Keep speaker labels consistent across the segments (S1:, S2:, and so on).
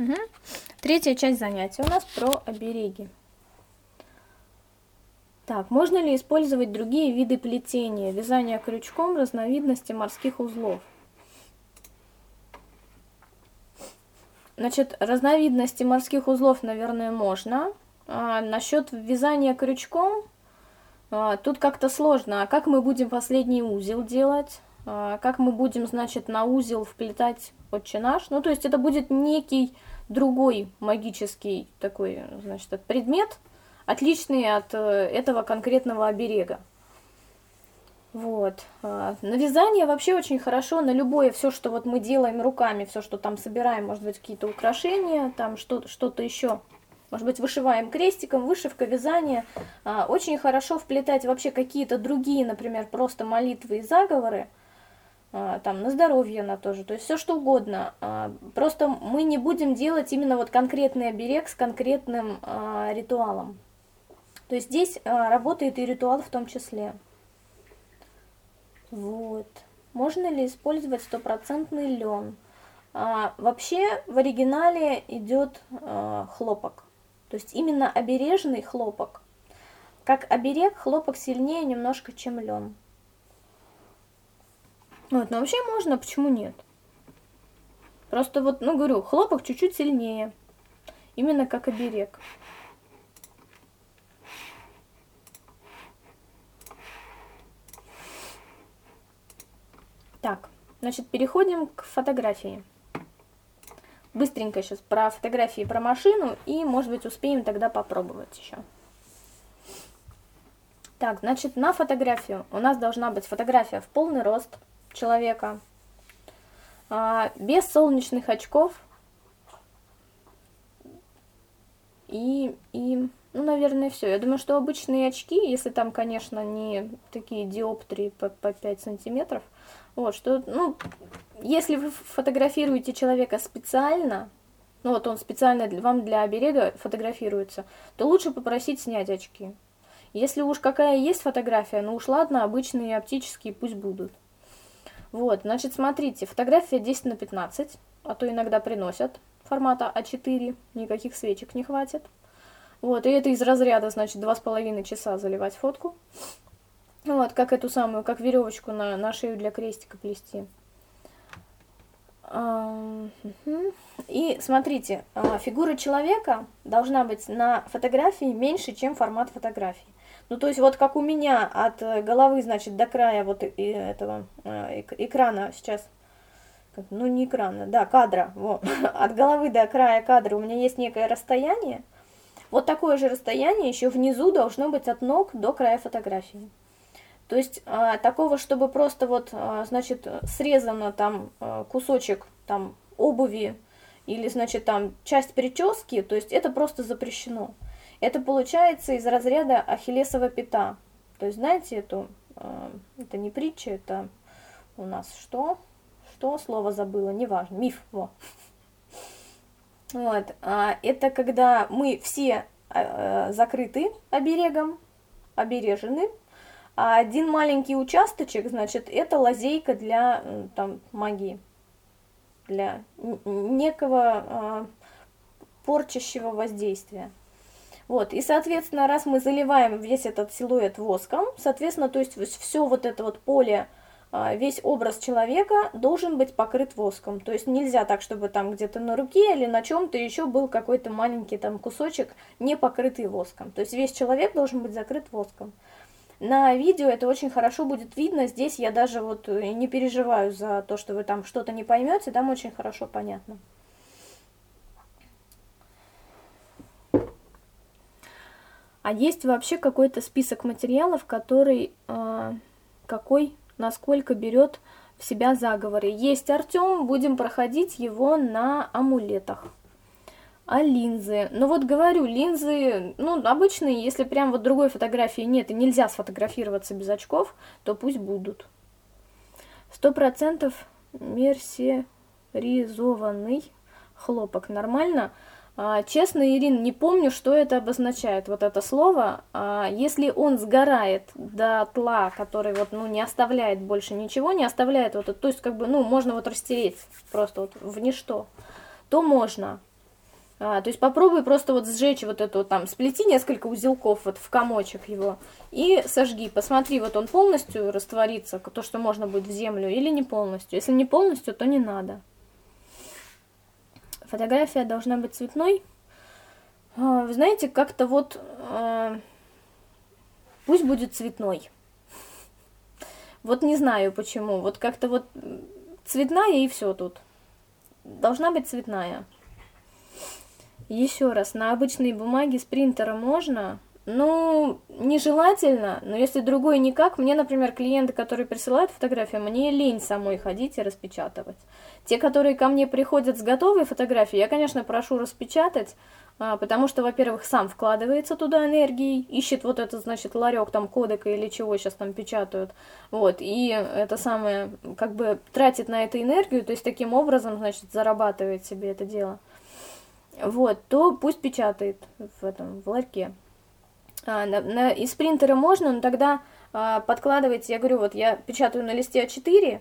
S1: Угу. Третья часть занятия у нас про обереги. Так, можно ли использовать другие виды плетения, вязания крючком, разновидности морских узлов? Значит, разновидности морских узлов, наверное, можно. А, насчет вязания крючком, а, тут как-то сложно. А как мы будем последний узел делать? А, как мы будем, значит, на узел вплетать отче наш? Ну, то есть это будет некий другой магический такой, значит, предмет, отличный от э, этого конкретного оберега. Вот. А, на вязание вообще очень хорошо, на любое, все, что вот мы делаем руками, все, что там собираем, может быть, какие-то украшения, там что-то еще, может быть, вышиваем крестиком, вышивка, вязание. А, очень хорошо вплетать вообще какие-то другие, например, просто молитвы и заговоры, там, на здоровье на тоже, то есть все что угодно. Просто мы не будем делать именно вот конкретный оберег с конкретным ритуалом. То есть здесь работает и ритуал в том числе. Вот. Можно ли использовать стопроцентный лен? А, вообще в оригинале идет а, хлопок. То есть именно обережный хлопок. Как оберег хлопок сильнее немножко, чем лен. Вот, но вообще можно, почему нет? Просто вот, ну говорю, хлопок чуть-чуть сильнее. Именно как оберег. Так, значит, переходим к фотографии. Быстренько сейчас про фотографии, про машину, и, может быть, успеем тогда попробовать еще. Так, значит, на фотографию у нас должна быть фотография в полный рост человека, а, без солнечных очков и, и ну, наверное, все. Я думаю, что обычные очки, если там, конечно, не такие диоптрии по, по 5 сантиметров, вот, что, ну, если вы фотографируете человека специально, ну, вот он специально для, вам для оберега фотографируется, то лучше попросить снять очки. Если уж какая есть фотография, ну уж ладно, обычные оптические пусть будут. Вот, значит, смотрите, фотография 10 на 15, а то иногда приносят формата А4, никаких свечек не хватит. Вот, и это из разряда, значит, два с половиной часа заливать фотку. Вот, как эту самую, как веревочку на, на шею для крестика плести. И смотрите, а, фигура человека должна быть на фотографии меньше, чем формат фотографии. Ну, то есть вот как у меня от головы, значит, до края вот этого а, экрана сейчас, ну не экрана, да, кадра, вот, от головы до края кадра у меня есть некое расстояние, вот такое же расстояние еще внизу должно быть от ног до края фотографии. То есть а, такого, чтобы просто вот, а, значит, срезано там а, кусочек там обуви или, значит, там часть прически, то есть это просто запрещено. Это получается из разряда ахиллесова пята. То есть, знаете, эту, а, это не притча, это у нас что? Что? Слово забыла, неважно, миф, во. Вот, а, это когда мы все а, закрыты оберегом, обережены, а один маленький участочек, значит, это лазейка для там, магии, для некого э, порчащего воздействия. Вот, и, соответственно, раз мы заливаем весь этот силуэт воском, соответственно, то есть все вот это вот поле а, весь образ человека должен быть покрыт воском. То есть нельзя так, чтобы там где-то на руке или на чем-то еще был какой-то маленький там кусочек, не покрытый воском. То есть весь человек должен быть закрыт воском. На видео это очень хорошо будет видно. Здесь я даже вот не переживаю за то, что вы там что-то не поймете, там очень хорошо понятно. А есть вообще какой-то список материалов, который э, какой насколько берет в себя заговоры. Есть Артем, будем проходить его на амулетах. А линзы? Ну вот говорю, линзы, ну обычные, если прям вот другой фотографии нет и нельзя сфотографироваться без очков, то пусть будут. Сто процентов мерсеризованный хлопок. Нормально? А, честно, Ирин, не помню, что это обозначает, вот это слово. А, если он сгорает до тла, который вот, ну, не оставляет больше ничего, не оставляет вот это, то есть, как бы, ну, можно вот растереть просто вот в ничто, то можно. А, то есть попробуй просто вот сжечь вот эту там, сплети несколько узелков вот в комочек его и сожги. Посмотри, вот он полностью растворится, то, что можно будет в землю, или не полностью. Если не полностью, то не надо. Фотография должна быть цветной. А, вы знаете, как-то вот а, пусть будет цветной. Вот не знаю почему. Вот как-то вот цветная и все тут. Должна быть цветная. Еще раз, на обычной бумаге с принтера можно, ну, нежелательно, но если другой никак, мне, например, клиенты, которые присылают фотографии, мне лень самой ходить и распечатывать. Те, которые ко мне приходят с готовой фотографией, я, конечно, прошу распечатать, а, потому что, во-первых, сам вкладывается туда энергией, ищет вот этот, значит, ларек там кодека или чего сейчас там печатают, вот, и это самое, как бы тратит на это энергию, то есть таким образом, значит, зарабатывает себе это дело вот, то пусть печатает в этом, в ларьке. А, на, на, из принтера можно, но тогда а, подкладывайте, я говорю, вот я печатаю на листе А4,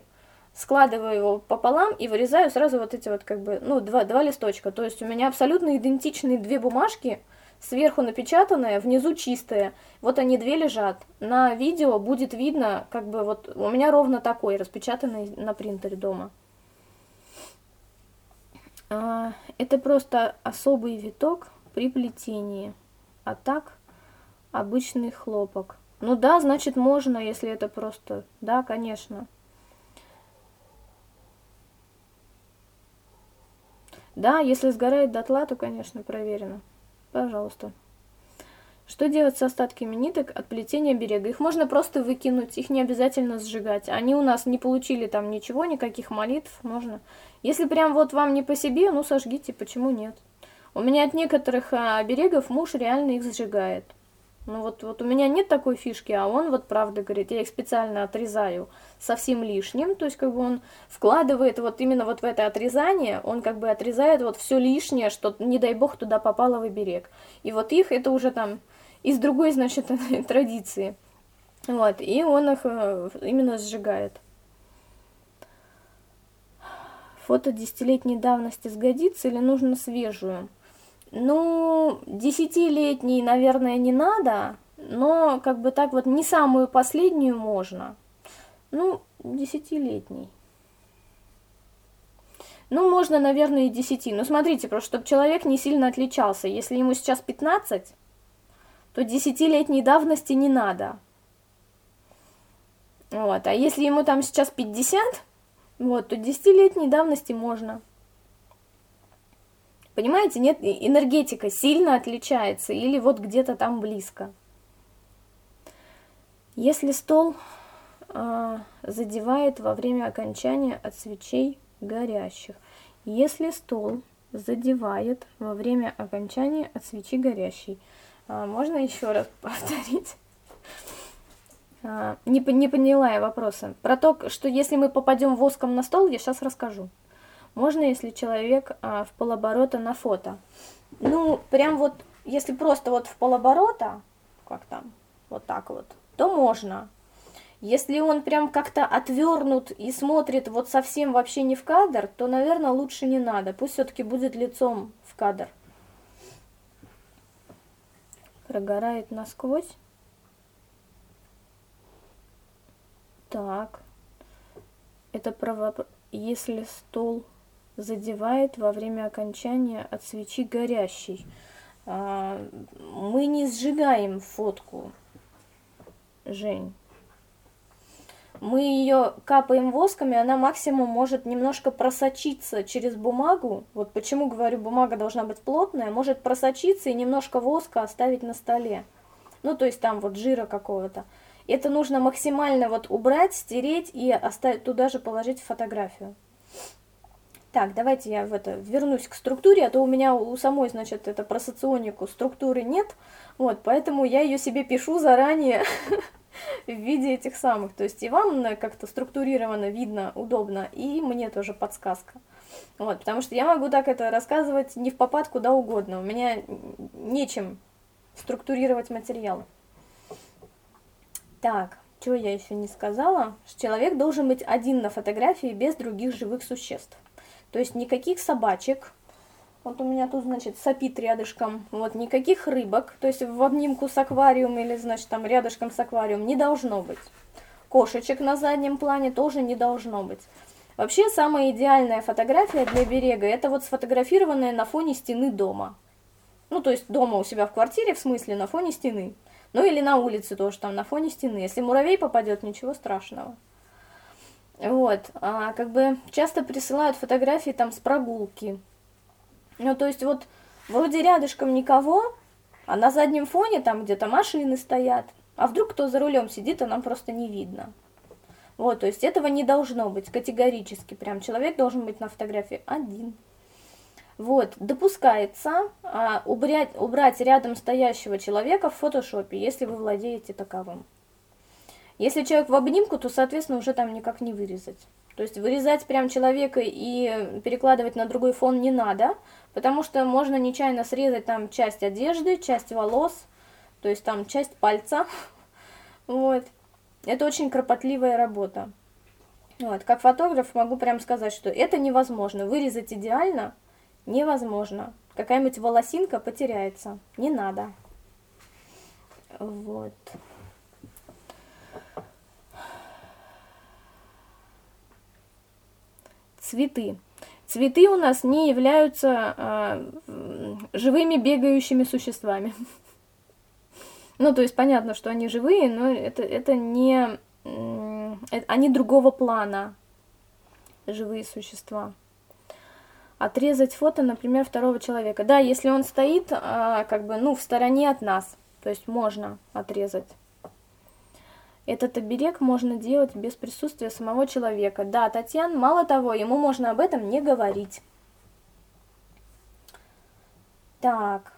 S1: складываю его пополам и вырезаю сразу вот эти вот как бы, ну, два, два листочка. То есть у меня абсолютно идентичные две бумажки, сверху напечатанная, внизу чистая. Вот они две лежат. На видео будет видно, как бы вот у меня ровно такой, распечатанный на принтере дома. А, это просто особый виток при плетении, а так обычный хлопок. Ну да, значит можно, если это просто, да, конечно. Да, если сгорает дотла, то, конечно, проверено. Пожалуйста. Что делать с остатками ниток от плетения берега? Их можно просто выкинуть, их не обязательно сжигать. Они у нас не получили там ничего, никаких молитв, можно. Если прям вот вам не по себе, ну сожгите, почему нет? У меня от некоторых а, берегов муж реально их сжигает. Ну вот, вот у меня нет такой фишки, а он вот правда говорит, я их специально отрезаю совсем лишним, то есть как бы он вкладывает вот именно вот в это отрезание, он как бы отрезает вот все лишнее, что не дай бог туда попало в берег. И вот их это уже там из другой, значит, традиции. Вот, и он их э, именно сжигает. Фото десятилетней давности сгодится или нужно свежую? Ну, десятилетней, наверное, не надо, но как бы так вот не самую последнюю можно. Ну, десятилетний. Ну, можно, наверное, и десяти. Но смотрите, просто чтобы человек не сильно отличался. Если ему сейчас 15, то десятилетней давности не надо. Вот, а если ему там сейчас 50, вот, то десятилетней давности можно. Понимаете, нет, энергетика сильно отличается или вот где-то там близко. Если стол э, задевает во время окончания от свечей горящих, если стол задевает во время окончания от свечи горящей, а, можно еще раз повторить? А, не, не поняла я вопроса. Про то, что если мы попадем воском на стол, я сейчас расскажу. Можно, если человек а, в полоборота на фото. Ну, прям вот, если просто вот в полоборота, как там, вот так вот, то можно. Если он прям как-то отвернут и смотрит вот совсем вообще не в кадр, то, наверное, лучше не надо. Пусть все-таки будет лицом в кадр прогорает насквозь. Так. Это право... Если стол задевает во время окончания от свечи горящей. А, мы не сжигаем фотку, Жень мы ее капаем восками, она максимум может немножко просочиться через бумагу. Вот почему говорю, бумага должна быть плотная, может просочиться и немножко воска оставить на столе. Ну, то есть там вот жира какого-то. Это нужно максимально вот убрать, стереть и оставить, туда же положить фотографию. Так, давайте я в это вернусь к структуре, а то у меня у самой, значит, это про соционику структуры нет, вот, поэтому я ее себе пишу заранее, в виде этих самых. То есть и вам как-то структурированно видно, удобно, и мне тоже подсказка. Вот, потому что я могу так это рассказывать не в попад куда угодно. У меня нечем структурировать материал. Так, что я еще не сказала? Человек должен быть один на фотографии без других живых существ. То есть никаких собачек, Вот у меня тут, значит, сопит рядышком. Вот, никаких рыбок. То есть в обнимку с аквариумом или, значит, там рядышком с аквариумом не должно быть. Кошечек на заднем плане тоже не должно быть. Вообще, самая идеальная фотография для берега, это вот сфотографированная на фоне стены дома. Ну, то есть дома у себя в квартире, в смысле, на фоне стены. Ну, или на улице тоже, там, на фоне стены. Если муравей попадет, ничего страшного. Вот, а, как бы часто присылают фотографии там с прогулки. Ну, то есть вот вроде рядышком никого, а на заднем фоне там где-то машины стоят. А вдруг кто за рулем сидит, а нам просто не видно. Вот, то есть этого не должно быть категорически. Прям человек должен быть на фотографии один. Вот, допускается а, убрать, убрать рядом стоящего человека в фотошопе, если вы владеете таковым. Если человек в обнимку, то, соответственно, уже там никак не вырезать. То есть вырезать прям человека и перекладывать на другой фон не надо, потому что можно нечаянно срезать там часть одежды, часть волос, то есть там часть пальца. Вот. Это очень кропотливая работа. Вот. Как фотограф могу прям сказать, что это невозможно. Вырезать идеально – невозможно. Какая-нибудь волосинка потеряется. Не надо. Вот. Цветы. Цветы у нас не являются э, живыми бегающими существами. Ну, то есть понятно, что они живые, но это, это не... Э, они другого плана, живые существа отрезать фото, например, второго человека. Да, если он стоит, а, как бы, ну, в стороне от нас, то есть можно отрезать. Этот оберег можно делать без присутствия самого человека. Да, Татьяна, мало того, ему можно об этом не говорить. Так.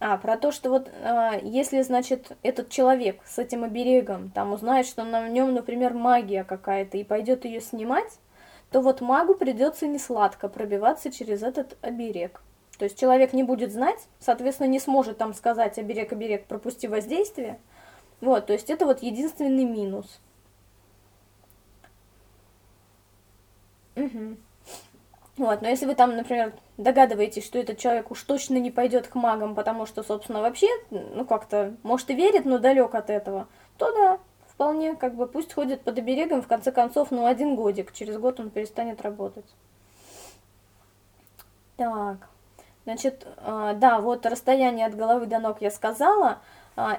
S1: А, про то, что вот, а, если, значит, этот человек с этим оберегом, там узнает, что на нем, например, магия какая-то, и пойдет ее снимать, то вот магу придется несладко пробиваться через этот оберег. То есть человек не будет знать, соответственно, не сможет там сказать оберег, оберег, пропусти воздействие. Вот, то есть это вот единственный минус. Угу. Вот, но если вы там, например, догадываетесь, что этот человек уж точно не пойдет к магам, потому что, собственно, вообще, ну как-то, может и верит, но далек от этого, то да, вполне, как бы, пусть ходит под оберегом, в конце концов, ну, один годик, через год он перестанет работать. Так, значит, э, да, вот расстояние от головы до ног я сказала,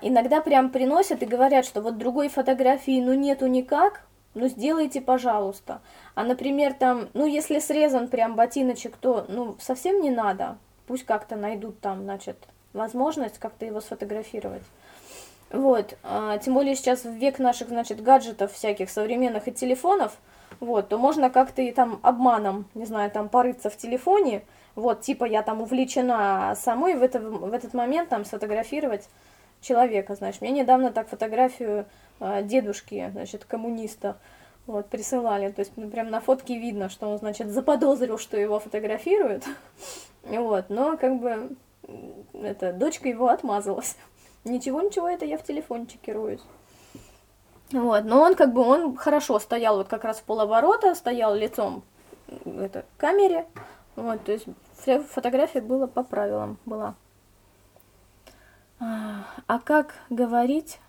S1: иногда прям приносят и говорят, что вот другой фотографии, ну, нету никак, ну, сделайте, пожалуйста. А, например, там, ну, если срезан прям ботиночек, то, ну, совсем не надо, пусть как-то найдут там, значит, возможность как-то его сфотографировать. Вот, а, тем более сейчас в век наших, значит, гаджетов всяких современных и телефонов, вот, то можно как-то и там обманом, не знаю, там порыться в телефоне, вот, типа я там увлечена самой в, это, в этот момент там сфотографировать человека, знаешь. Мне недавно так фотографию э, дедушки, значит, коммуниста, вот, присылали, то есть ну, прям на фотке видно, что он, значит, заподозрил, что его фотографируют, вот, но как бы, это, дочка его отмазалась. Ничего, ничего, это я в телефончике роюсь. Вот, но он как бы, он хорошо стоял вот как раз в полоборота, стоял лицом это, к камере, вот, то есть фотография была по правилам, была. А как говорить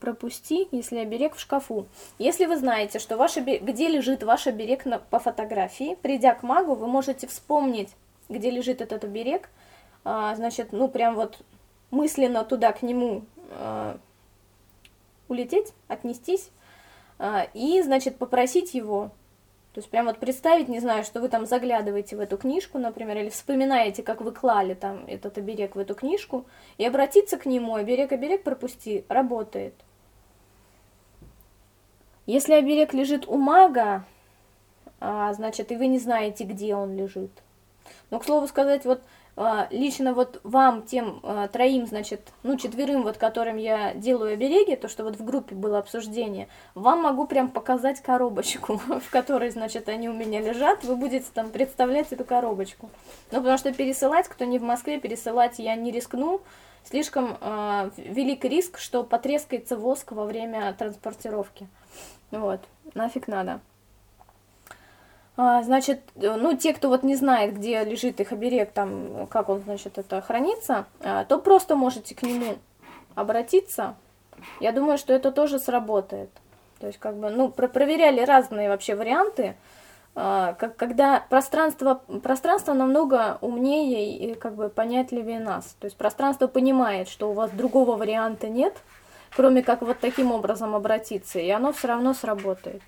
S1: пропусти, если оберег в шкафу. Если вы знаете, что ваш оберег, где лежит ваш оберег на, по фотографии, придя к магу, вы можете вспомнить, где лежит этот оберег, а, значит, ну прям вот мысленно туда к нему э, улететь, отнестись э, и, значит, попросить его. То есть прям вот представить, не знаю, что вы там заглядываете в эту книжку, например, или вспоминаете, как вы клали там этот оберег в эту книжку, и обратиться к нему, оберег, оберег пропусти, работает. Если оберег лежит у мага, а, значит, и вы не знаете, где он лежит. Но, к слову сказать, вот лично вот вам, тем а, троим, значит, ну, четверым, вот которым я делаю обереги, то, что вот в группе было обсуждение, вам могу прям показать коробочку, в которой, значит, они у меня лежат, вы будете там представлять эту коробочку. Ну, потому что пересылать, кто не в Москве, пересылать я не рискну, слишком э, велик риск, что потрескается воск во время транспортировки. Вот, нафиг надо. А, значит, ну, те, кто вот не знает, где лежит их оберег, там, как он, значит, это хранится, а, то просто можете к нему обратиться. Я думаю, что это тоже сработает. То есть, как бы, ну, про проверяли разные вообще варианты, а, как, когда пространство, пространство намного умнее и как бы понятливее нас. То есть пространство понимает, что у вас другого варианта нет, кроме как вот таким образом обратиться, и оно все равно сработает.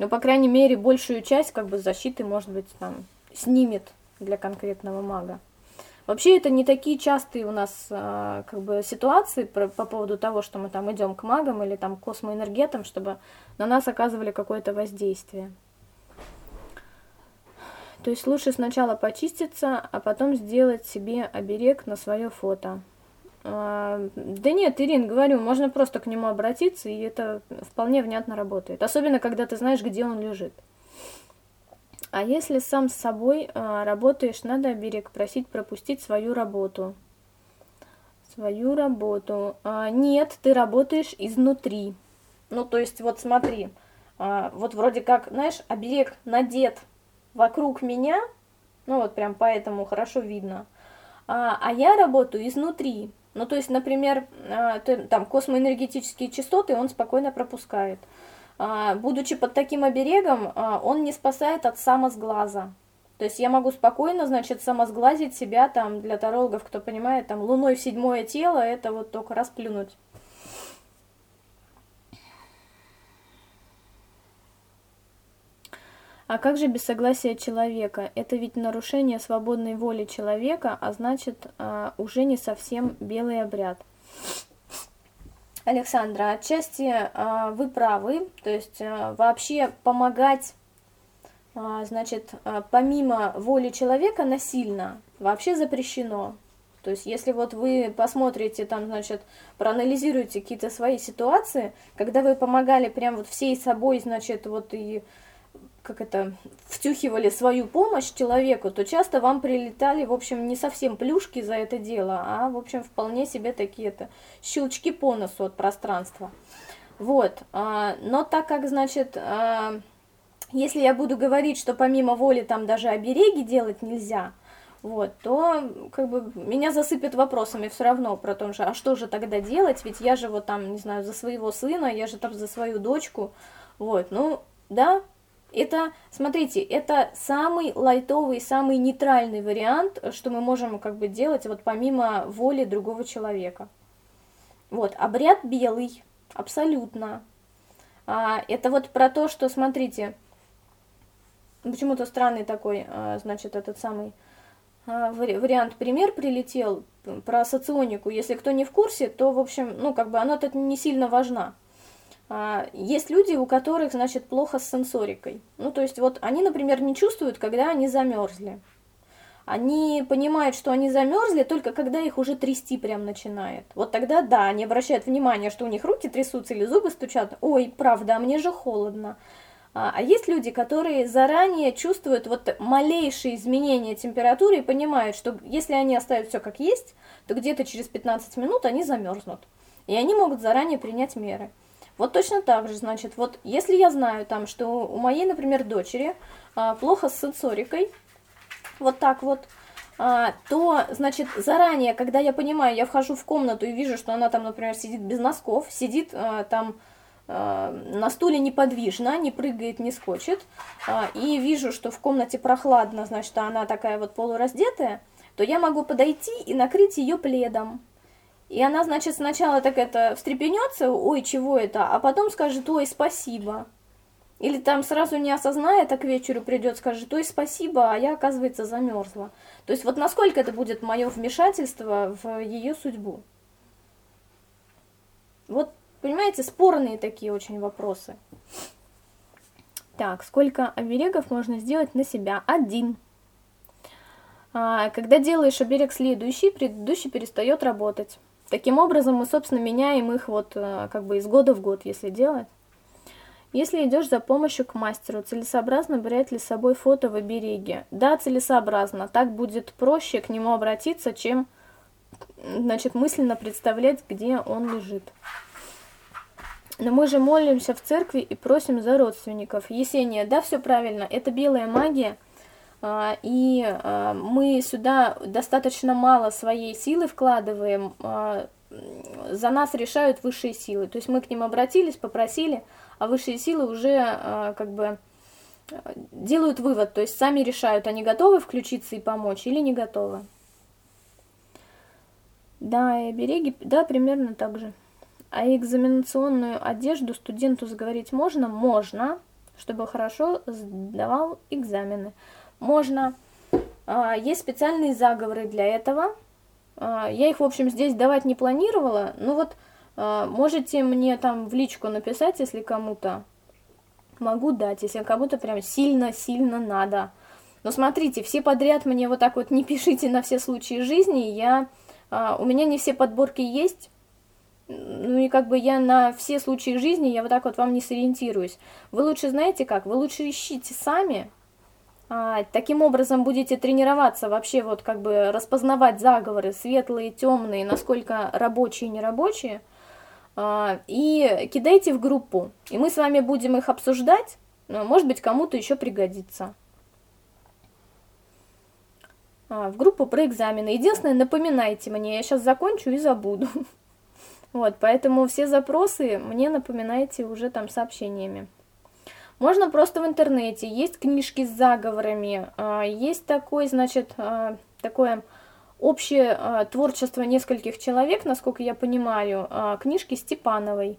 S1: Ну, по крайней мере, большую часть как бы защиты, может быть, там снимет для конкретного мага. Вообще это не такие частые у нас а, как бы ситуации про, по поводу того, что мы там идем к магам или там космоэнергетам, чтобы на нас оказывали какое-то воздействие. То есть лучше сначала почиститься, а потом сделать себе оберег на свое фото. А, да нет, Ирин, говорю, можно просто к нему обратиться, и это вполне внятно работает. Особенно, когда ты знаешь, где он лежит. А если сам с собой а, работаешь, надо оберег просить пропустить свою работу. Свою работу. А, нет, ты работаешь изнутри. Ну, то есть, вот смотри, вот вроде как, знаешь, оберег надет вокруг меня, ну вот прям поэтому хорошо видно, а я работаю изнутри. Ну, то есть, например, а, там космоэнергетические частоты он спокойно пропускает. А, будучи под таким оберегом, а, он не спасает от самосглаза. То есть я могу спокойно, значит, самосглазить себя там для тарологов, кто понимает, там луной в седьмое тело, это вот только расплюнуть. А как же без согласия человека? Это ведь нарушение свободной воли человека, а значит, а, уже не совсем белый обряд. Александра, отчасти а, вы правы, то есть а, вообще помогать, значит, помимо воли человека насильно вообще запрещено. То есть, если вот вы посмотрите, там, значит, проанализируете какие-то свои ситуации, когда вы помогали прям вот всей собой, значит, вот и как это, втюхивали свою помощь человеку, то часто вам прилетали, в общем, не совсем плюшки за это дело, а, в общем, вполне себе такие-то щелчки по носу от пространства. Вот, а, но так как, значит, а, если я буду говорить, что помимо воли там даже обереги делать нельзя, вот, то как бы меня засыпят вопросами все равно про то, что, а что же тогда делать, ведь я же вот там, не знаю, за своего сына, я же там за свою дочку, вот, ну, да, это, смотрите, это самый лайтовый, самый нейтральный вариант, что мы можем как бы делать вот помимо воли другого человека. Вот, обряд белый, абсолютно. А, это вот про то, что, смотрите, почему-то странный такой, а, значит, этот самый а, вариант пример прилетел про соционику. Если кто не в курсе, то, в общем, ну, как бы она тут не сильно важна. А, есть люди, у которых, значит, плохо с сенсорикой. Ну, то есть, вот они, например, не чувствуют, когда они замерзли. Они понимают, что они замерзли только когда их уже трясти прям начинает. Вот тогда, да, они обращают внимание, что у них руки трясутся или зубы стучат. Ой, правда, а мне же холодно. А, а есть люди, которые заранее чувствуют вот малейшие изменения температуры и понимают, что если они оставят все как есть, то где-то через 15 минут они замерзнут. И они могут заранее принять меры. Вот точно так же, значит, вот если я знаю там, что у моей, например, дочери а, плохо с сенсорикой, вот так вот, а, то, значит, заранее, когда я понимаю, я вхожу в комнату и вижу, что она там, например, сидит без носков, сидит а, там а, на стуле неподвижно, не прыгает, не скочит, а, и вижу, что в комнате прохладно, значит, она такая вот полураздетая, то я могу подойти и накрыть ее пледом. И она, значит, сначала так это встрепенется, ой, чего это, а потом скажет, ой, спасибо. Или там сразу не осознает, а к вечеру придет, скажет, ой, спасибо, а я, оказывается, замерзла. То есть вот насколько это будет мое вмешательство в ее судьбу. Вот, понимаете, спорные такие очень вопросы. Так, сколько оберегов можно сделать на себя? Один. А, когда делаешь оберег следующий, предыдущий перестает работать. Таким образом, мы, собственно, меняем их вот э, как бы из года в год, если делать. Если идешь за помощью к мастеру, целесообразно брать ли с собой фото в обереге? Да, целесообразно. Так будет проще к нему обратиться, чем значит, мысленно представлять, где он лежит. Но мы же молимся в церкви и просим за родственников. Есения, да, все правильно, это белая магия, и а, мы сюда достаточно мало своей силы вкладываем, а, за нас решают высшие силы. То есть мы к ним обратились, попросили, а высшие силы уже как бы делают вывод, то есть сами решают, они готовы включиться и помочь или не готовы. Да, и обереги, да, примерно так же. А экзаменационную одежду студенту заговорить можно? Можно, чтобы хорошо сдавал экзамены. Можно. А, есть специальные заговоры для этого. А, я их, в общем, здесь давать не планировала. Ну вот, а, можете мне там в личку написать, если кому-то. Могу дать, если кому-то прям сильно-сильно надо. Но смотрите, все подряд мне вот так вот не пишите на все случаи жизни. Я, у меня не все подборки есть ну и как бы я на все случаи жизни, я вот так вот вам не сориентируюсь. Вы лучше знаете как? Вы лучше ищите сами, таким образом будете тренироваться вообще вот как бы распознавать заговоры, светлые, темные, насколько рабочие, нерабочие, а, и кидайте в группу, и мы с вами будем их обсуждать, может быть кому-то еще пригодится. А, в группу про экзамены. Единственное, напоминайте мне, я сейчас закончу и забуду. Вот, поэтому все запросы мне напоминайте уже там сообщениями. Можно просто в интернете, есть книжки с заговорами, а, есть такой, значит, а, такое общее а, творчество нескольких человек, насколько я понимаю, книжки Степановой.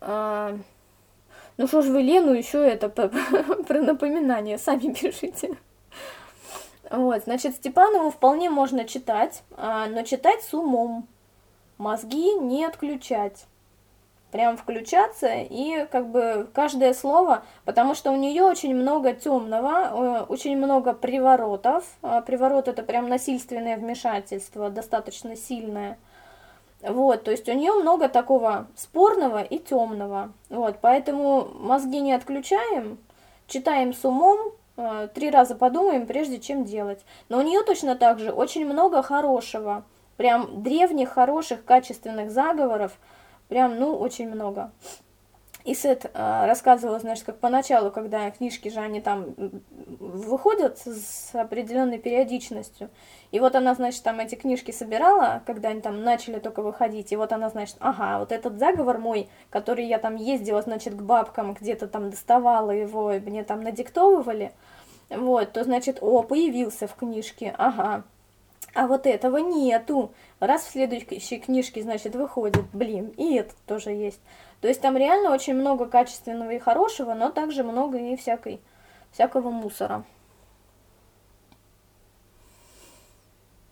S1: Ну что ж вы Лену еще это про напоминание, сами пишите. Вот, значит, Степанову вполне можно читать, но читать с умом мозги не отключать. Прям включаться и как бы каждое слово, потому что у нее очень много темного, э, очень много приворотов. А приворот это прям насильственное вмешательство, достаточно сильное. Вот, то есть у нее много такого спорного и темного. Вот, поэтому мозги не отключаем, читаем с умом, э, три раза подумаем, прежде чем делать. Но у нее точно так же очень много хорошего прям древних, хороших, качественных заговоров, прям, ну, очень много. И Сет э, рассказывала, знаешь, как поначалу, когда книжки же, они там выходят с определенной периодичностью. И вот она, значит, там эти книжки собирала, когда они там начали только выходить. И вот она, значит, ага, вот этот заговор мой, который я там ездила, значит, к бабкам, где-то там доставала его, и мне там надиктовывали, вот, то, значит, о, появился в книжке, ага. А вот этого нету. Раз в следующей книжке, значит, выходит, блин, и это тоже есть. То есть там реально очень много качественного и хорошего, но также много и всякой, всякого мусора.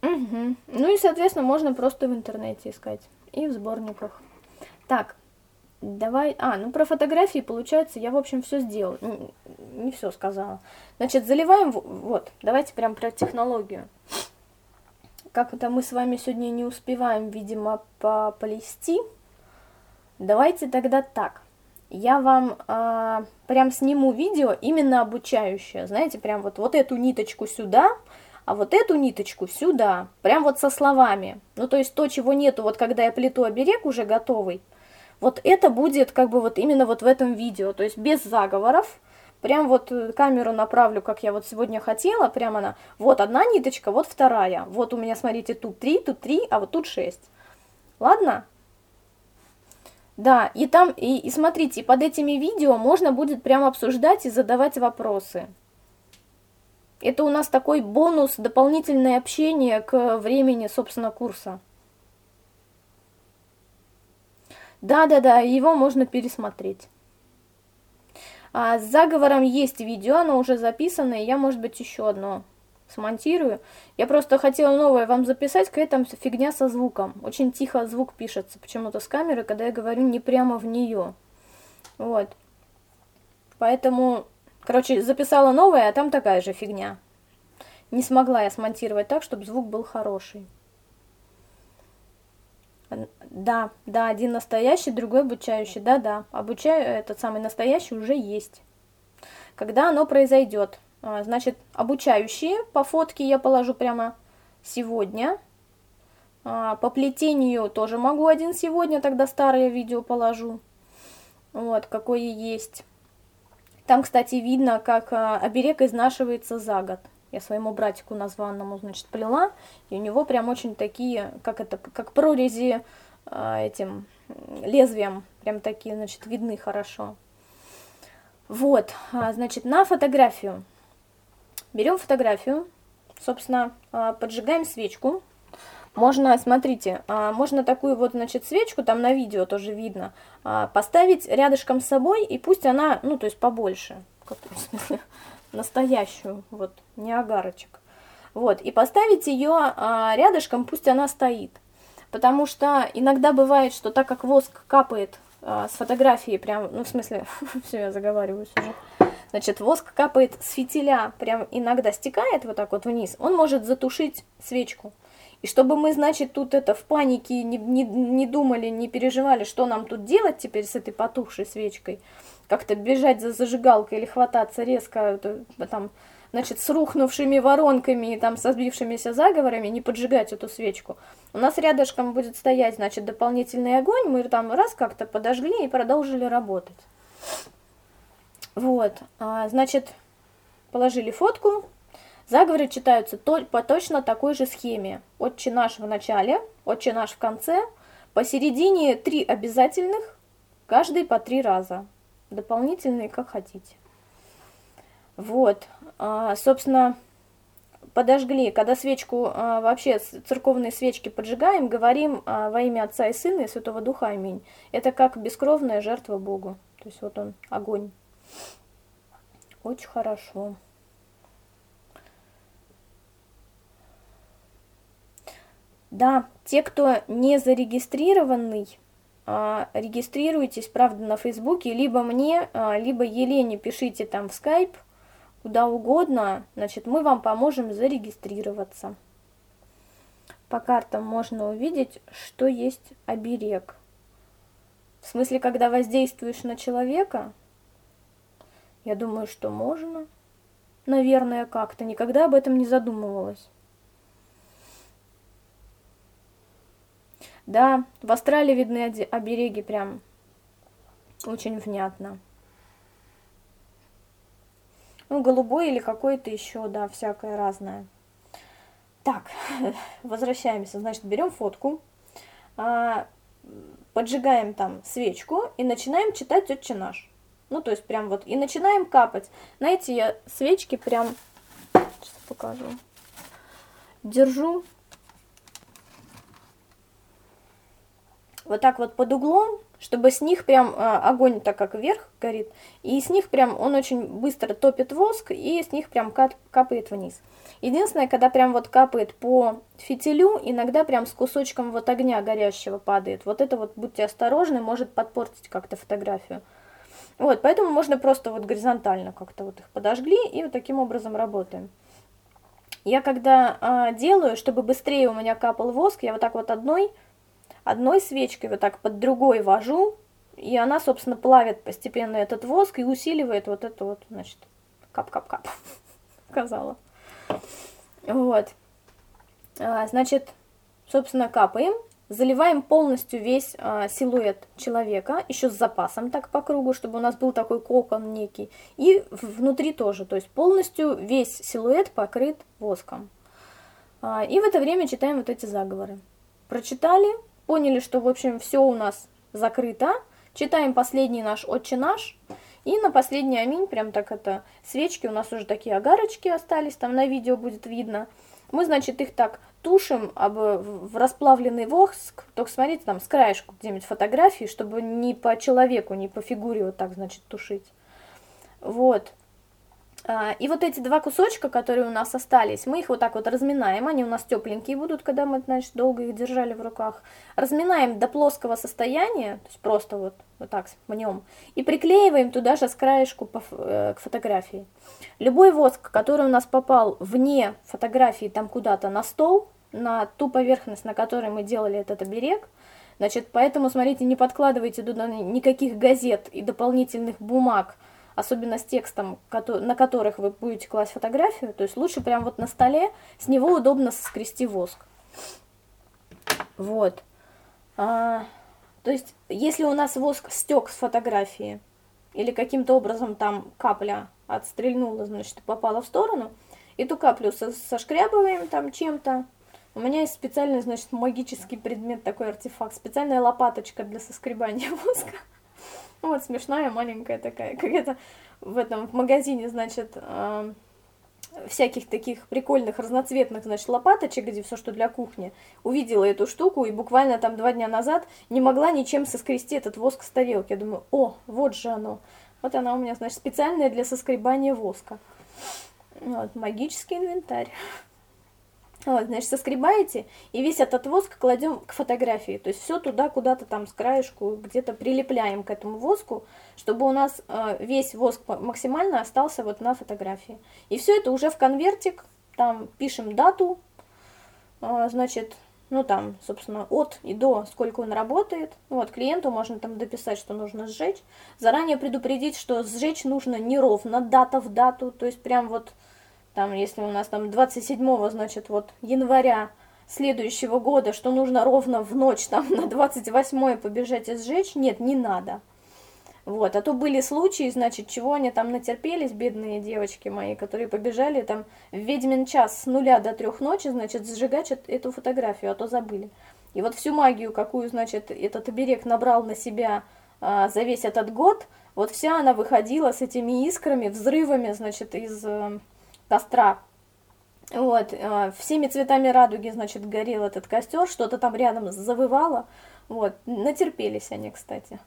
S1: Угу. Ну и, соответственно, можно просто в интернете искать. И в сборниках. Так, давай... А, ну про фотографии, получается, я, в общем, все сделала. Не, не все сказала. Значит, заливаем... Вот, давайте прям про технологию как это мы с вами сегодня не успеваем, видимо, поплести, давайте тогда так. Я вам э, прям сниму видео именно обучающее, знаете, прям вот, вот эту ниточку сюда, а вот эту ниточку сюда, прям вот со словами. Ну, то есть то, чего нету, вот когда я плету оберег уже готовый, вот это будет как бы вот именно вот в этом видео, то есть без заговоров, Прям вот э, камеру направлю, как я вот сегодня хотела, прямо она, вот одна ниточка, вот вторая. Вот у меня, смотрите, тут три, тут три, а вот тут шесть. Ладно? Да, и там, и, и смотрите, под этими видео можно будет прямо обсуждать и задавать вопросы. Это у нас такой бонус, дополнительное общение к времени, собственно, курса. Да-да-да, его можно пересмотреть. А с заговором есть видео, оно уже записано, и я, может быть, еще одно смонтирую. Я просто хотела новое вам записать, какая там фигня со звуком. Очень тихо звук пишется почему-то с камеры, когда я говорю не прямо в нее. Вот. Поэтому, короче, записала новое, а там такая же фигня. Не смогла я смонтировать так, чтобы звук был хороший. Да, да, один настоящий, другой обучающий. Да, да, обучаю, этот самый настоящий уже есть. Когда оно произойдет? А, значит, обучающие по фотке я положу прямо сегодня. А, по плетению тоже могу один сегодня, тогда старое видео положу. Вот, какое есть. Там, кстати, видно, как а, оберег изнашивается за год. Я своему братику названному, значит, плела, и у него прям очень такие, как это, как прорези этим лезвием, прям такие, значит, видны хорошо. Вот, а, значит, на фотографию. Берем фотографию, собственно, а, поджигаем свечку. Можно, смотрите, а, можно такую вот, значит, свечку, там на видео тоже видно, поставить рядышком с собой, и пусть она, ну, то есть побольше, настоящую, вот, не агарочек. Вот, и поставить ее рядышком, пусть она стоит. Потому что иногда бывает, что так как воск капает а, с фотографии прям, ну, в смысле, все, я заговариваюсь уже. Значит, воск капает с фитиля, прям иногда стекает вот так вот вниз, он может затушить свечку. И чтобы мы, значит, тут это в панике не, не, не думали, не переживали, что нам тут делать теперь с этой потухшей свечкой, как-то бежать за зажигалкой или хвататься резко, там, значит, с рухнувшими воронками и там со сбившимися заговорами не поджигать эту свечку. У нас рядышком будет стоять, значит, дополнительный огонь, мы там раз как-то подожгли и продолжили работать. Вот, а, значит, положили фотку, заговоры читаются по точно такой же схеме. Отче наш в начале, отче наш в конце, посередине три обязательных, каждый по три раза. Дополнительные, как хотите. Вот, а, собственно, подожгли, когда свечку, а, вообще церковные свечки поджигаем, говорим а, во имя Отца и Сына и Святого Духа, аминь. Это как бескровная жертва Богу. То есть вот он, огонь. Очень хорошо. Да, те, кто не зарегистрированный, регистрируйтесь, правда, на Фейсбуке, либо мне, либо Елене пишите там в скайп, куда угодно, значит, мы вам поможем зарегистрироваться. По картам можно увидеть, что есть оберег. В смысле, когда воздействуешь на человека, я думаю, что можно. Наверное, как-то. Никогда об этом не задумывалась. Да, в Австралии видны обереги прям очень внятно. Ну, голубой или какой-то еще, да, всякое разное. Так, возвращаемся. Значит, берем фотку, а, поджигаем там свечку и начинаем читать «Отче наш». Ну, то есть прям вот, и начинаем капать. Знаете, я свечки прям, сейчас покажу, держу вот так вот под углом, чтобы с них прям а, огонь так как вверх горит, и с них прям он очень быстро топит воск, и с них прям капает вниз. Единственное, когда прям вот капает по фитилю, иногда прям с кусочком вот огня горящего падает. Вот это вот будьте осторожны, может подпортить как-то фотографию. Вот, поэтому можно просто вот горизонтально как-то вот их подожгли и вот таким образом работаем. Я когда а, делаю, чтобы быстрее у меня капал воск, я вот так вот одной одной свечкой вот так под другой вожу, и она, собственно, плавит постепенно этот воск и усиливает вот это вот, значит, кап-кап-кап, сказала. Вот. А, значит, собственно, капаем, заливаем полностью весь а, силуэт человека, еще с запасом так по кругу, чтобы у нас был такой кокон некий, и внутри тоже, то есть полностью весь силуэт покрыт воском. А, и в это время читаем вот эти заговоры. Прочитали, поняли, что, в общем, все у нас закрыто. Читаем последний наш «Отче наш». И на последний аминь, прям так это, свечки, у нас уже такие огарочки остались, там на видео будет видно. Мы, значит, их так тушим об, в расплавленный воск, только смотрите, там с краешку где-нибудь фотографии, чтобы не по человеку, не по фигуре вот так, значит, тушить. Вот. А, и вот эти два кусочка, которые у нас остались, мы их вот так вот разминаем, они у нас тепленькие будут, когда мы, значит, долго их держали в руках. Разминаем до плоского состояния, то есть просто вот, вот так мнем, и приклеиваем туда же с краешку по, э, к фотографии. Любой воск, который у нас попал вне фотографии, там куда-то на стол, на ту поверхность, на которой мы делали этот оберег, значит, поэтому, смотрите, не подкладывайте туда никаких газет и дополнительных бумаг, особенно с текстом, на которых вы будете класть фотографию, то есть лучше прям вот на столе, с него удобно соскрести воск. Вот. А, то есть, если у нас воск стек с фотографии, или каким-то образом там капля отстрельнула, значит, попала в сторону, эту каплю со сошкрябываем там чем-то. У меня есть специальный, значит, магический предмет, такой артефакт, специальная лопаточка для соскребания воска. Вот, смешная, маленькая такая, как это в этом в магазине, значит, э, всяких таких прикольных разноцветных, значит, лопаточек, где все, что для кухни, увидела эту штуку и буквально там два дня назад не могла ничем соскрести этот воск с тарелки. Я думаю, о, вот же оно. Вот она у меня, значит, специальная для соскребания воска. Вот, магический инвентарь. Вот, значит, соскребаете, и весь этот воск кладем к фотографии. То есть все туда куда-то там с краешку где-то прилепляем к этому воску, чтобы у нас э, весь воск максимально остался вот на фотографии. И все это уже в конвертик, там пишем дату, э, значит, ну там, собственно, от и до, сколько он работает. Вот, клиенту можно там дописать, что нужно сжечь. Заранее предупредить, что сжечь нужно не ровно, дата в дату, то есть прям вот там, если у нас там 27, значит, вот января следующего года, что нужно ровно в ночь там на 28 побежать и сжечь, нет, не надо. Вот, а то были случаи, значит, чего они там натерпелись, бедные девочки мои, которые побежали там в ведьмин час с нуля до трех ночи, значит, сжигать эту фотографию, а то забыли. И вот всю магию, какую, значит, этот оберег набрал на себя а, за весь этот год, вот вся она выходила с этими искрами, взрывами, значит, из э, костра. Вот, э, всеми цветами радуги, значит, горел этот костер, что-то там рядом завывало. Вот, натерпелись они, кстати.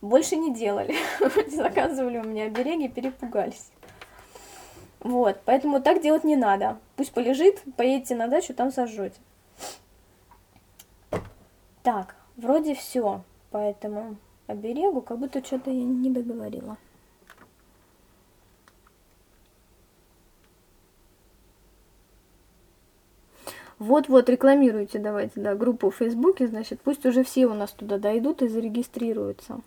S1: Больше не делали. Заказывали у меня обереги, перепугались. Вот, поэтому так делать не надо. Пусть полежит, поедете на дачу, там сожжете. Так, вроде все по этому оберегу, как будто что-то я не договорила. Вот-вот, рекламируйте давайте, да, группу в Фейсбуке, значит, пусть уже все у нас туда дойдут и зарегистрируются.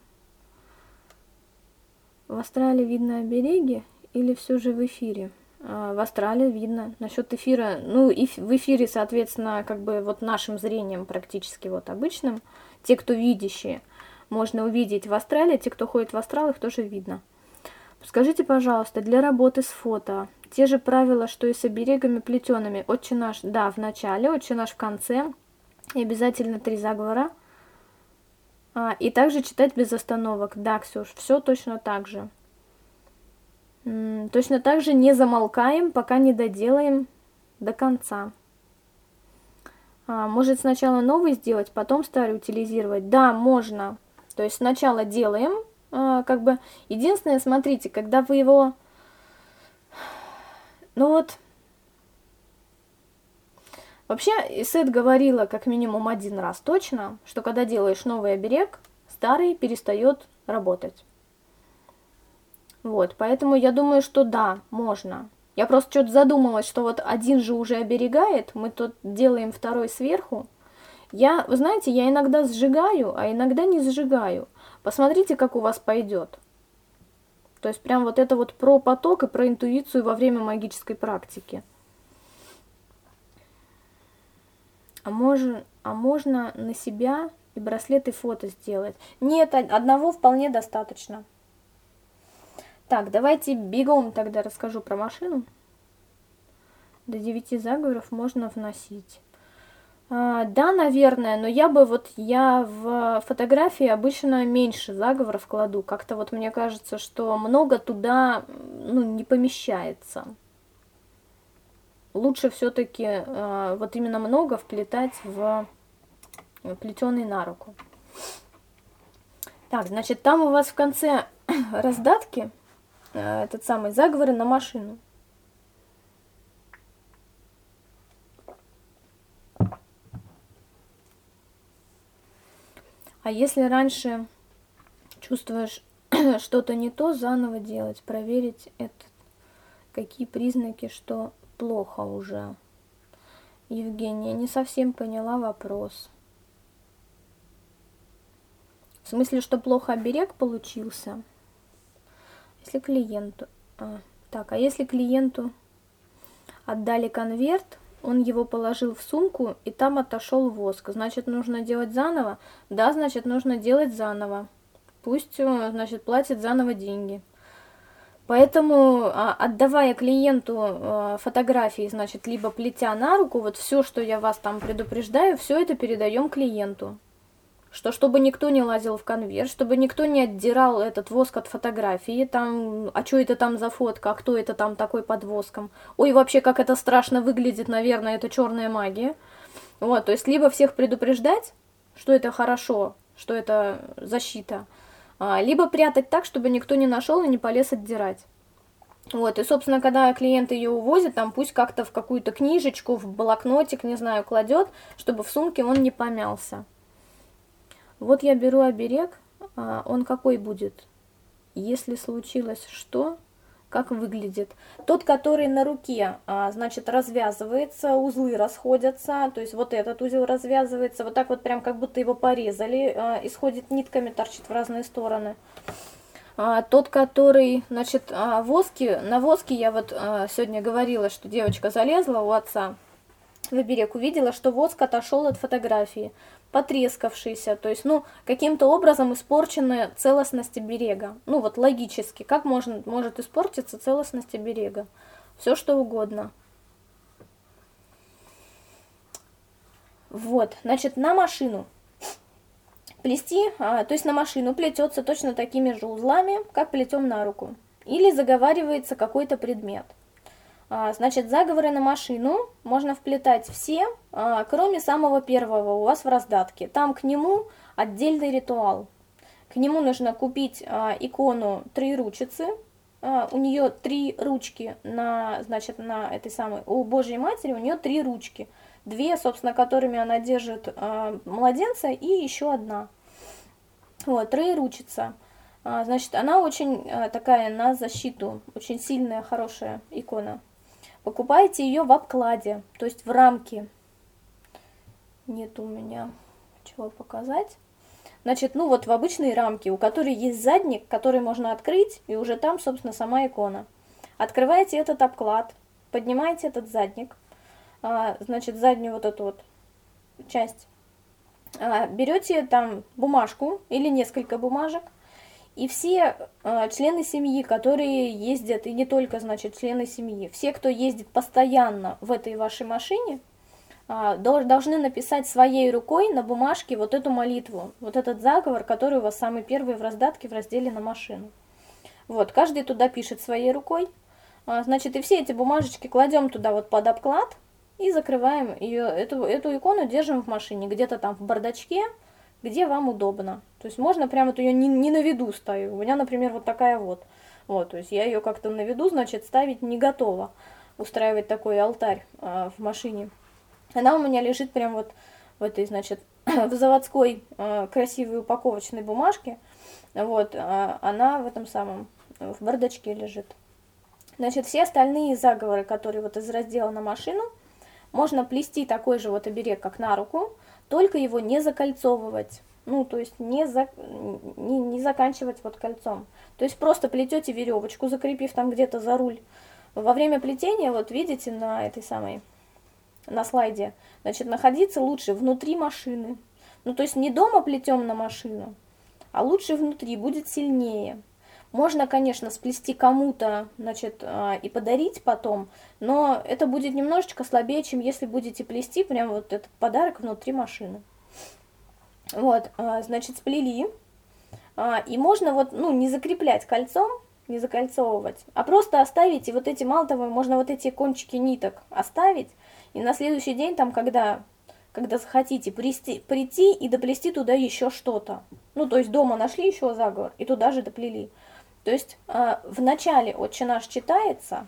S1: В Австралии видно обереги или все же в эфире? А, в Австралии видно. Насчет эфира, ну, и в эфире, соответственно, как бы вот нашим зрением практически вот обычным, те, кто видящие, можно увидеть в Австралии, те, кто ходит в Австрал, их тоже видно. Скажите, пожалуйста, для работы с фото те же правила, что и с оберегами плетеными. Отче наш, да, в начале, отче наш в конце. И обязательно три заговора. А, и также читать без остановок. Да, Ксюш, все точно так же. М -м, точно так же не замолкаем, пока не доделаем до конца. А, может сначала новый сделать, потом старый утилизировать? Да, можно. То есть сначала делаем, а, как бы, единственное, смотрите, когда вы его ну вот, вообще Исет говорила как минимум один раз точно, что когда делаешь новый оберег, старый перестает работать. Вот, поэтому я думаю, что да, можно. Я просто что-то задумалась, что вот один же уже оберегает, мы тут делаем второй сверху. Я, знаете, я иногда сжигаю, а иногда не сжигаю. Посмотрите, как у вас пойдет. То есть прям вот это вот про поток и про интуицию во время магической практики. А, можно, а можно на себя и браслеты фото сделать? Нет, одного вполне достаточно. Так, давайте бегом тогда расскажу про машину. До 9 заговоров можно вносить. А, да, наверное, но я бы вот, я в фотографии обычно меньше заговоров кладу. Как-то вот мне кажется, что много туда, ну, не помещается. Лучше все-таки э, вот именно много вплетать в плетеный на руку. Так, значит, там у вас в конце раздатки, э, этот самый заговоры на машину. А если раньше чувствуешь что-то не то, заново делать, проверить это, какие признаки, что плохо уже. Евгения, не совсем поняла вопрос. В смысле, что плохо оберег получился? Если клиенту... А, так, а если клиенту отдали конверт, Он его положил в сумку, и там отошел воск. Значит, нужно делать заново? Да, значит, нужно делать заново. Пусть, э, значит, платит заново деньги. Поэтому, а, отдавая клиенту э, фотографии, значит, либо плетя на руку, вот все, что я вас там предупреждаю, все это передаем клиенту что чтобы никто не лазил в конверт, чтобы никто не отдирал этот воск от фотографии, там, а что это там за фотка, а кто это там такой под воском, ой, вообще, как это страшно выглядит, наверное, это черная магия. Вот, то есть, либо всех предупреждать, что это хорошо, что это защита, а, либо прятать так, чтобы никто не нашел и не полез отдирать. Вот, и, собственно, когда клиент ее увозит, там пусть как-то в какую-то книжечку, в блокнотик, не знаю, кладет, чтобы в сумке он не помялся. Вот я беру оберег, а он какой будет? Если случилось что, как выглядит? Tот, который на руке, а, значит, развязывается, узлы расходятся, то есть вот этот узел развязывается, вот так вот прям как будто его порезали, а, исходит нитками, торчит в разные стороны. Тот, который, значит, воски, на воске я вот сегодня говорила, что девочка залезла у отца, в оберег увидела, что воск отошел от фотографии потрескавшийся, то есть, ну, каким-то образом испорченная целостность берега. Ну, вот логически, как можно, может испортиться целостность берега? Все что угодно. Вот, значит, на машину плести, а, то есть на машину плетется точно такими же узлами, как плетем на руку. Или заговаривается какой-то предмет – значит, заговоры на машину можно вплетать все, а, кроме самого первого у вас в раздатке. Там к нему отдельный ритуал. К нему нужно купить а, икону три ручицы. У нее три ручки на, значит, на этой самой, у Божьей Матери у нее три ручки. Две, собственно, которыми она держит младенца, и еще одна. Вот, три ручица. Значит, она очень такая на защиту, очень сильная, хорошая икона. Покупаете ее в обкладе, то есть в рамке. Нет у меня чего показать. Значит, ну вот в обычной рамке, у которой есть задник, который можно открыть, и уже там, собственно, сама икона. Открываете этот обклад, поднимаете этот задник, а, значит, заднюю вот эту вот часть. А, берете там бумажку или несколько бумажек, и все э, члены семьи, которые ездят, и не только, значит, члены семьи, все, кто ездит постоянно в этой вашей машине, э, должны написать своей рукой на бумажке вот эту молитву, вот этот заговор, который у вас самый первый в раздатке в разделе на машину. Вот, каждый туда пишет своей рукой. А, значит, и все эти бумажечки кладем туда вот под обклад и закрываем ее, эту, эту икону держим в машине, где-то там в бардачке, где вам удобно. То есть можно прямо вот ее не, не на виду ставить. У меня, например, вот такая вот. Вот, то есть я ее как-то на виду, значит, ставить не готова. Устраивать такой алтарь э, в машине. Она у меня лежит прямо вот в этой, значит, в заводской э, красивой упаковочной бумажке. Вот, э, она в этом самом, в бардачке лежит. Значит, все остальные заговоры, которые вот из раздела на машину, можно плести такой же вот оберег, как на руку, только его не закольцовывать. Ну, то есть не, за, не, не заканчивать вот кольцом. То есть просто плетете веревочку, закрепив там где-то за руль. Во время плетения, вот видите на этой самой, на слайде, значит, находиться лучше внутри машины. Ну, то есть не дома плетем на машину, а лучше внутри, будет сильнее. Можно, конечно, сплести кому-то, значит, а, и подарить потом, но это будет немножечко слабее, чем если будете плести прям вот этот подарок внутри машины. Вот, а, значит, сплели. А, и можно вот, ну, не закреплять кольцом, не закольцовывать, а просто оставить, и вот эти, мало того, можно вот эти кончики ниток оставить, и на следующий день, там, когда, когда захотите, прийти, прийти и доплести туда еще что-то. Ну, то есть дома нашли еще заговор, и туда же доплели. То есть э, в начале «Отче наш» читается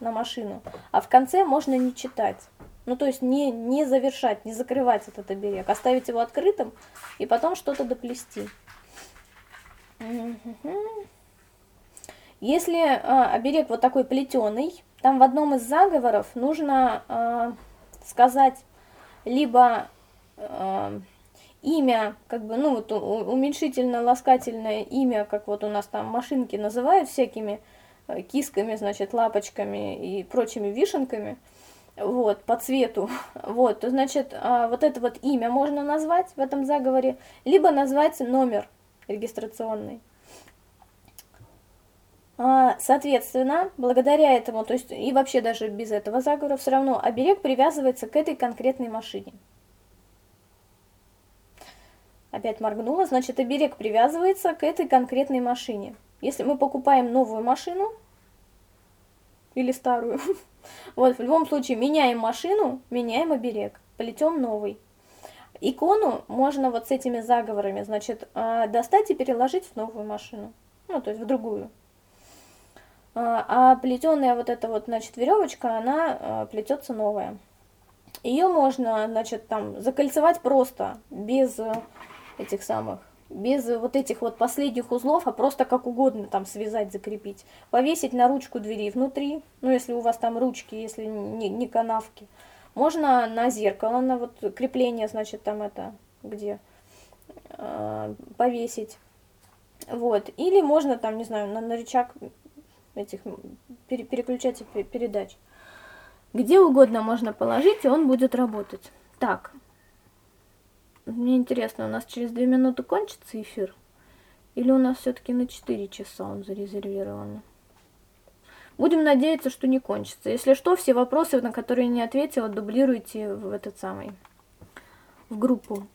S1: на машину, а в конце можно не читать. Ну, то есть не, не завершать, не закрывать этот оберег, оставить его открытым и потом что-то доплести. Если э, оберег вот такой плетеный, там в одном из заговоров нужно э, сказать либо э, имя, как бы, ну, вот уменьшительно-ласкательное имя, как вот у нас там машинки называют всякими э, кисками, значит, лапочками и прочими вишенками. вот, по цвету, вот, то значит, а, вот это вот имя можно назвать в этом заговоре, либо назвать номер регистрационный. А, соответственно, благодаря этому, то есть и вообще даже без этого заговора, все равно оберег привязывается к этой конкретной машине. Опять моргнула, значит оберег привязывается к этой конкретной машине. Если мы покупаем новую машину или старую, вот в любом случае меняем машину, меняем оберег, плетем новый. Икону можно вот с этими заговорами, значит, а, достать и переложить в новую машину, ну, то есть в другую. А, а плетеная вот эта вот, значит, веревочка, она а, плетется новая. Ее можно, значит, там закольцевать просто, без этих самых, без вот этих вот последних узлов, а просто как угодно там связать, закрепить. Повесить на ручку двери внутри, ну, если у вас там ручки, если не, не канавки. Можно на зеркало, на вот крепление, значит, там это, где, э, повесить. Вот. Или можно там, не знаю, на, на рычаг этих пере, переключателей передач. Где угодно можно положить, и он будет работать. Так, мне интересно, у нас через две минуты кончится эфир? Или у нас все-таки на 4 часа он зарезервирован? Будем надеяться, что не кончится. Если что, все вопросы, на которые не ответила, дублируйте в этот самый, в группу.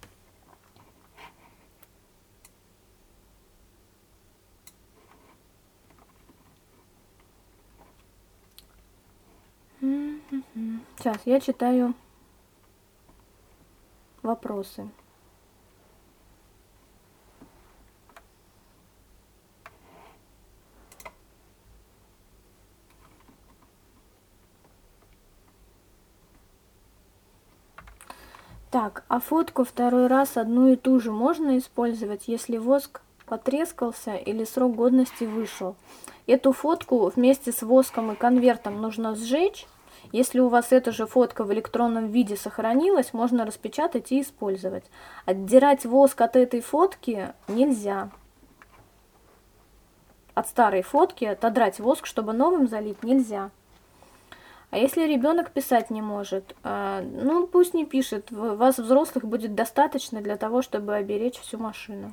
S1: Сейчас, я читаю вопросы. Так, а фотку второй раз одну и ту же можно использовать, если воск потрескался или срок годности вышел. Эту фотку вместе с воском и конвертом нужно сжечь, если у вас эта же фотка в электронном виде сохранилась, можно распечатать и использовать. Отдирать воск от этой фотки нельзя. От старой фотки отодрать воск, чтобы новым залить, нельзя. А если ребенок писать не может, э, ну пусть не пишет. Вас взрослых будет достаточно для того, чтобы оберечь всю машину.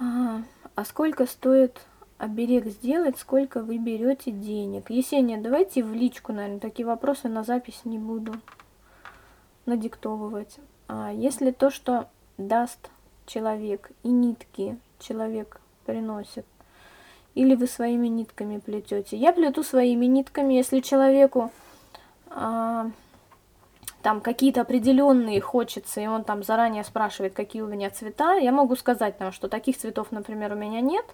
S1: А, а сколько стоит оберег сделать, сколько вы берете денег. Есения, давайте в личку, наверное, такие вопросы на запись не буду надиктовывать. А если то, что даст человек, и нитки человек приносит, или вы своими нитками плетете. Я плету своими нитками, если человеку а, там какие-то определенные хочется, и он там заранее спрашивает, какие у меня цвета, я могу сказать там, что таких цветов, например, у меня нет,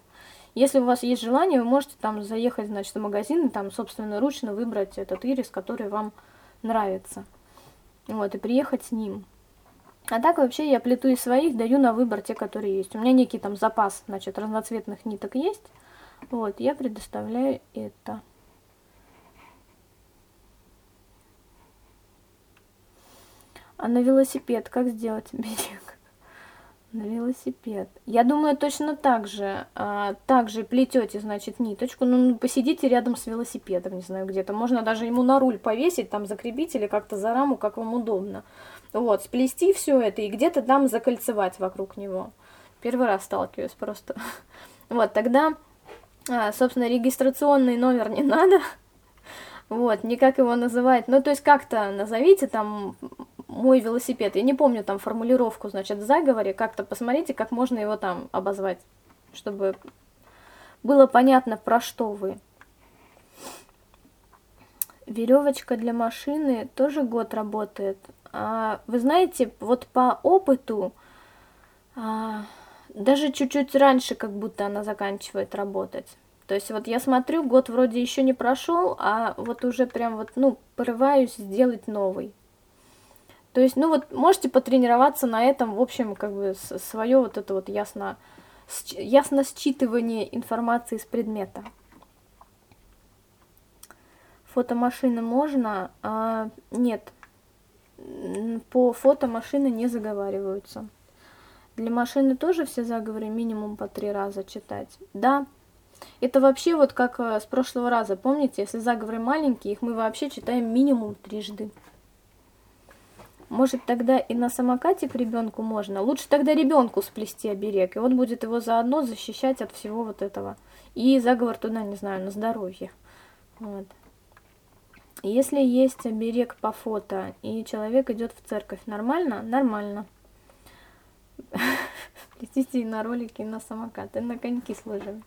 S1: если у вас есть желание, вы можете там заехать, значит, в магазин и там собственноручно выбрать этот ирис, который вам нравится. Вот, и приехать с ним. А так вообще я плету из своих, даю на выбор те, которые есть. У меня некий там запас, значит, разноцветных ниток есть. Вот, я предоставляю это. А на велосипед как сделать берег? На велосипед. Я думаю, точно так же. А, также плетете, значит, ниточку. Ну, ну, посидите рядом с велосипедом, не знаю, где-то. Можно даже ему на руль повесить, там закрепить или как-то за раму, как вам удобно. Вот, сплести все это и где-то там закольцевать вокруг него. Первый раз сталкиваюсь просто. Вот, тогда, а, собственно, регистрационный номер не надо. Вот, никак его называть. Ну, то есть как-то назовите там мой велосипед. Я не помню там формулировку, значит, в заговоре. Как-то посмотрите, как можно его там обозвать, чтобы было понятно, про что вы. Веревочка для машины тоже год работает. А, вы знаете, вот по опыту, а, даже чуть-чуть раньше, как будто она заканчивает работать. То есть вот я смотрю, год вроде еще не прошел, а вот уже прям вот, ну, порываюсь сделать новый. То есть, ну вот, можете потренироваться на этом, в общем, как бы свое вот это вот ясно, ясно считывание информации с предмета. Фотомашины можно? А, нет. По фотомашины не заговариваются. Для машины тоже все заговоры минимум по три раза читать. Да. Это вообще вот как э, с прошлого раза, помните, если заговоры маленькие, их мы вообще читаем минимум трижды. Может, тогда и на самокате к ребенку можно? Лучше тогда ребенку сплести оберег, и он будет его заодно защищать от всего вот этого. И заговор туда, не знаю, на здоровье. Вот. Если есть оберег по фото, и человек идет в церковь, нормально? Нормально. Плетите и на ролики, и на самокат, и на коньки с лыжами.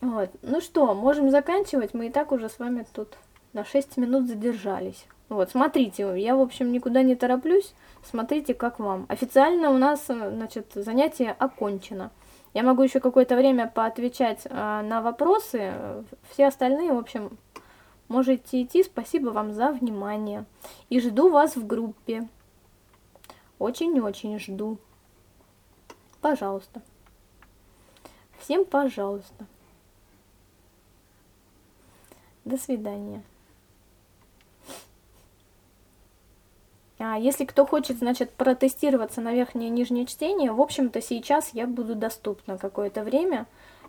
S1: Вот. Ну что, можем заканчивать. Мы и так уже с вами тут на 6 минут задержались. Вот, смотрите, я, в общем, никуда не тороплюсь. Смотрите, как вам. Официально у нас, значит, занятие окончено. Я могу еще какое-то время поотвечать э, на вопросы. Все остальные, в общем, можете идти. Спасибо вам за внимание. И жду вас в группе. Очень-очень жду. Пожалуйста. Всем пожалуйста. До свидания. А если кто хочет, значит, протестироваться на верхнее и нижнее чтение, в общем-то, сейчас я буду доступна какое-то время.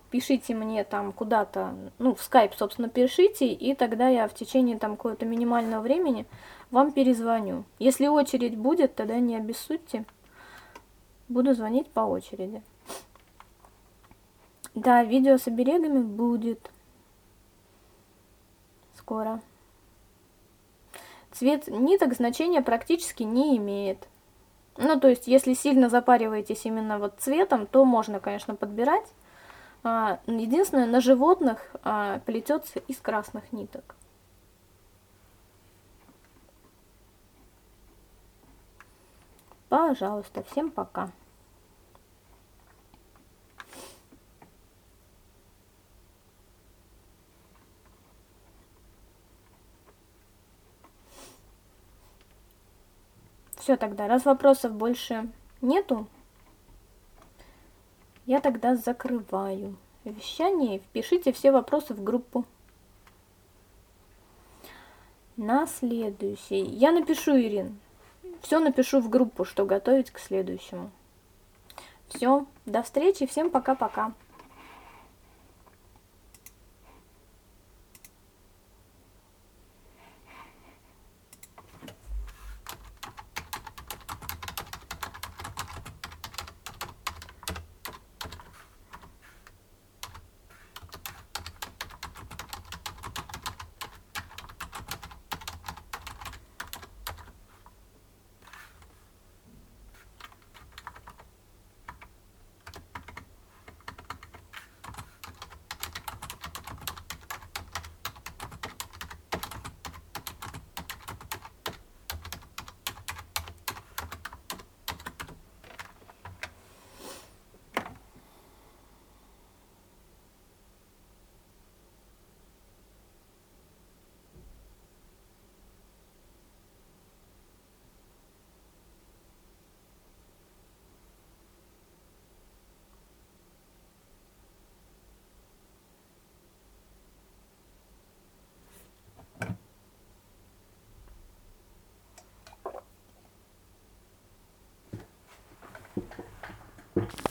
S1: Пишите мне там куда-то, ну, в скайп, собственно, пишите, и тогда я в течение там какого-то минимального времени вам перезвоню. Если очередь будет, тогда не обессудьте. Буду звонить по очереди. Да, видео с оберегами будет скоро. Цвет ниток значения практически не имеет. Ну, то есть, если сильно запариваетесь именно вот цветом, то можно, конечно, подбирать. А, единственное, на животных а, плетется из красных ниток. Пожалуйста, всем пока. Все тогда, раз вопросов больше нету, я тогда закрываю вещание. Впишите все вопросы в группу. На следующий. Я напишу, Ирин. Все напишу в группу, что готовить к следующему. Все, до встречи, всем пока-пока.